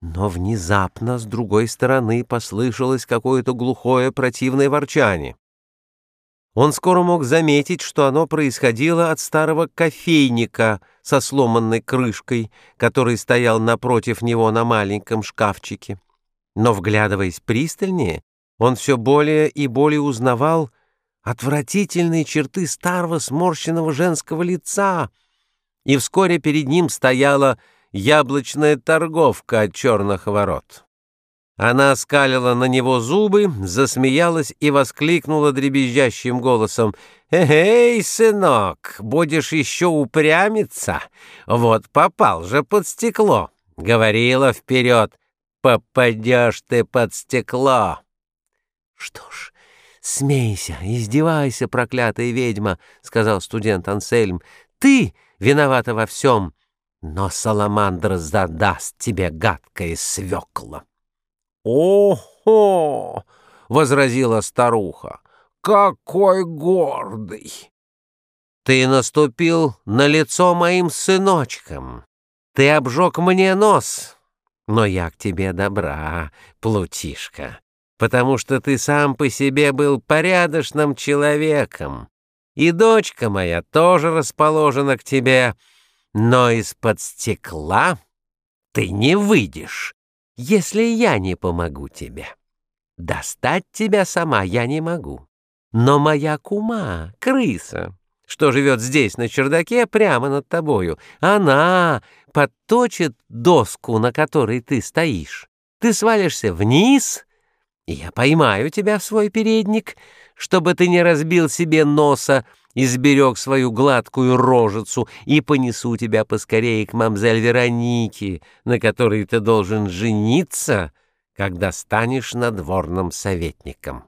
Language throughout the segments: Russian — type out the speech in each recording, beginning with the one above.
Но внезапно с другой стороны послышалось какое-то глухое противное ворчание. Он скоро мог заметить, что оно происходило от старого кофейника со сломанной крышкой, который стоял напротив него на маленьком шкафчике. Но, вглядываясь пристальнее, он все более и более узнавал отвратительные черты старого сморщенного женского лица, и вскоре перед ним стояла яблочная торговка от черных ворот. Она скалила на него зубы, засмеялась и воскликнула дребезжащим голосом. «Эй, сынок, будешь еще упрямиться? Вот попал же под стекло!» Говорила вперед. «Попадешь ты под стекло!» «Что ж, смейся, издевайся, проклятая ведьма!» — сказал студент Ансельм. «Ты виновата во всем, но Саламандр задаст тебе гадкое свекло!» «Ого!» — возразила старуха. «Какой гордый!» «Ты наступил на лицо моим сыночкам. Ты обжег мне нос. Но я к тебе добра, плутишка, потому что ты сам по себе был порядочным человеком. И дочка моя тоже расположена к тебе, но из-под стекла ты не выйдешь, если я не помогу тебе. Достать тебя сама я не могу. Но моя кума, крыса, что живет здесь на чердаке прямо над тобою, она подточит доску, на которой ты стоишь. Ты свалишься вниз, и я поймаю тебя в свой передник, чтобы ты не разбил себе носа и сберег свою гладкую рожицу, и понесу тебя поскорее к мамзель Веронике, на которой ты должен жениться, когда станешь надворным советником.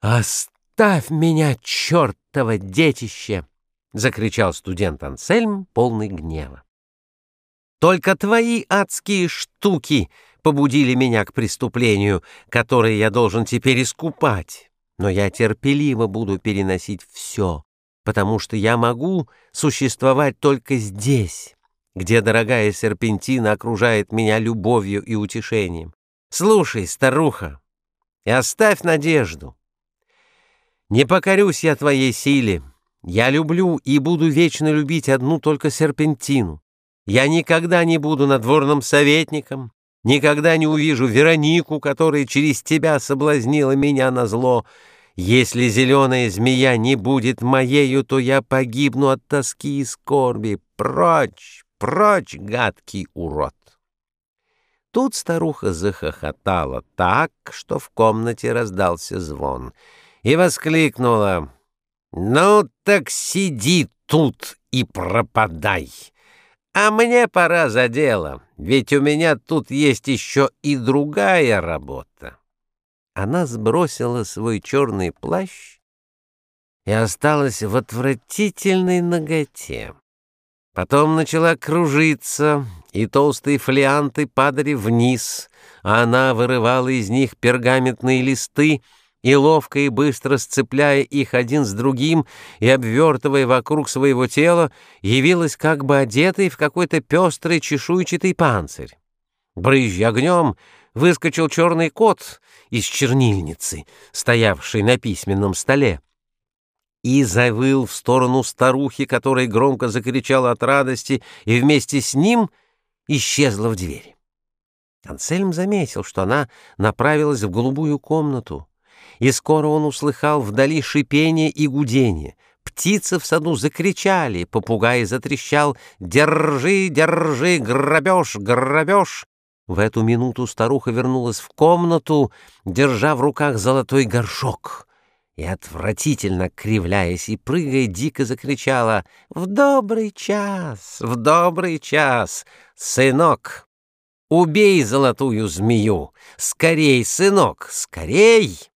«Оставь меня, чертово детище!» — закричал студент Ансельм, полный гнева. «Только твои адские штуки побудили меня к преступлению, которое я должен теперь искупать» но я терпеливо буду переносить все, потому что я могу существовать только здесь, где дорогая серпентина окружает меня любовью и утешением. Слушай, старуха, и оставь надежду. Не покорюсь я твоей силе. Я люблю и буду вечно любить одну только серпентину. Я никогда не буду надворным советником, никогда не увижу Веронику, которая через тебя соблазнила меня на зло. Если зеленая змея не будет моею, то я погибну от тоски и скорби. Прочь, прочь, гадкий урод!» Тут старуха захохотала так, что в комнате раздался звон, и воскликнула «Ну так сиди тут и пропадай!» А мне пора за дело, ведь у меня тут есть еще и другая работа. Она сбросила свой черный плащ и осталась в отвратительной ноготе. Потом начала кружиться, и толстые флианты падали вниз, а она вырывала из них пергаментные листы и ловко и быстро сцепляя их один с другим и обвертывая вокруг своего тела, явилась как бы одетой в какой-то пестрый чешуйчатый панцирь. Брызжа огнем, выскочил черный кот из чернильницы, стоявшей на письменном столе, и завыл в сторону старухи, которая громко закричала от радости, и вместе с ним исчезла в двери. Ансельм заметил, что она направилась в голубую комнату, и скоро он услыхал вдали шипение и гудение. Птицы в саду закричали, попугай затрещал «Держи, держи, грабеж, грабеж!» В эту минуту старуха вернулась в комнату, держа в руках золотой горшок, и, отвратительно кривляясь и прыгая, дико закричала «В добрый час! В добрый час! Сынок, убей золотую змею! Скорей, сынок, скорей!»